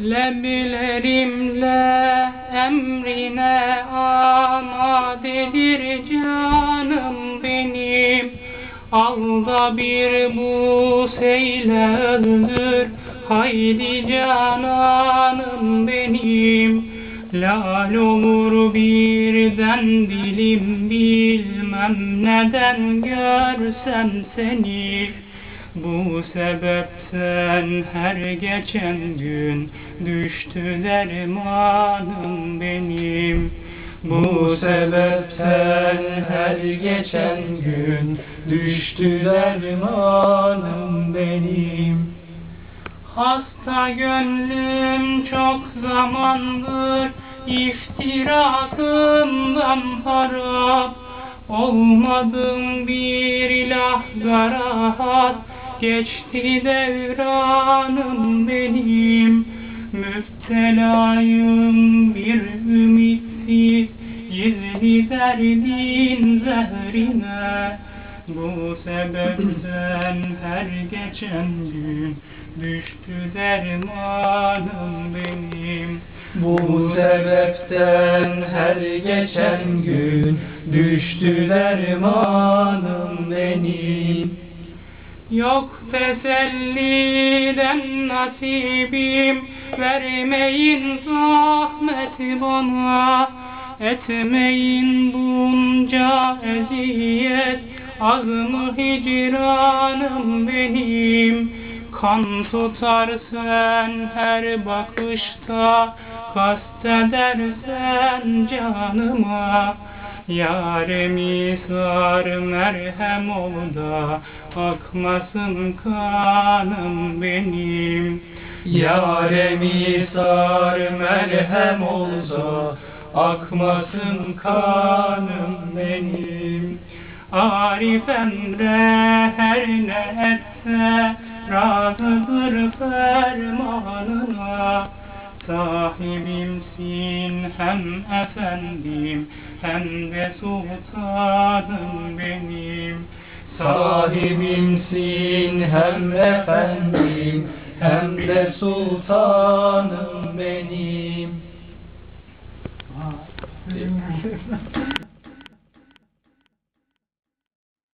Leblerimle emrine amadedir canım benim. Alda bir bu seyle öldür Haydi cananım benim. Lal olur birden dilim bilmem neden görsem seni bu sebepten her geçen gün düştü dermanım benim. Bu sebepten her geçen gün düştü dermanım benim. Hasta gönlüm çok zamandır iftirakından harap Olmadım bir lahza rahat Geçti devranım benim Müptelayım bir ümitsiz Gizli derdin zehrine Bu sebepten her geçen gün Düştü dermanım benim Bu sebepten her geçen gün düştü dermanım benim. Yok teselliden nasibim Vermeyin zahmet bana Etmeyin bunca eziyet Az mı hicranım benim. Kan tutar sen her bakışta Kastedersen canıma Yaremi sar merhem ol da Akmasın kanım benim. Yaremi sar merhem olsa akmasın kanım benim. Arif emre her ne etse razıdır fermanına Sahibimsin hem efendim hem de sultanım benim Sahibimsin hem efendim hem de sultanım benim.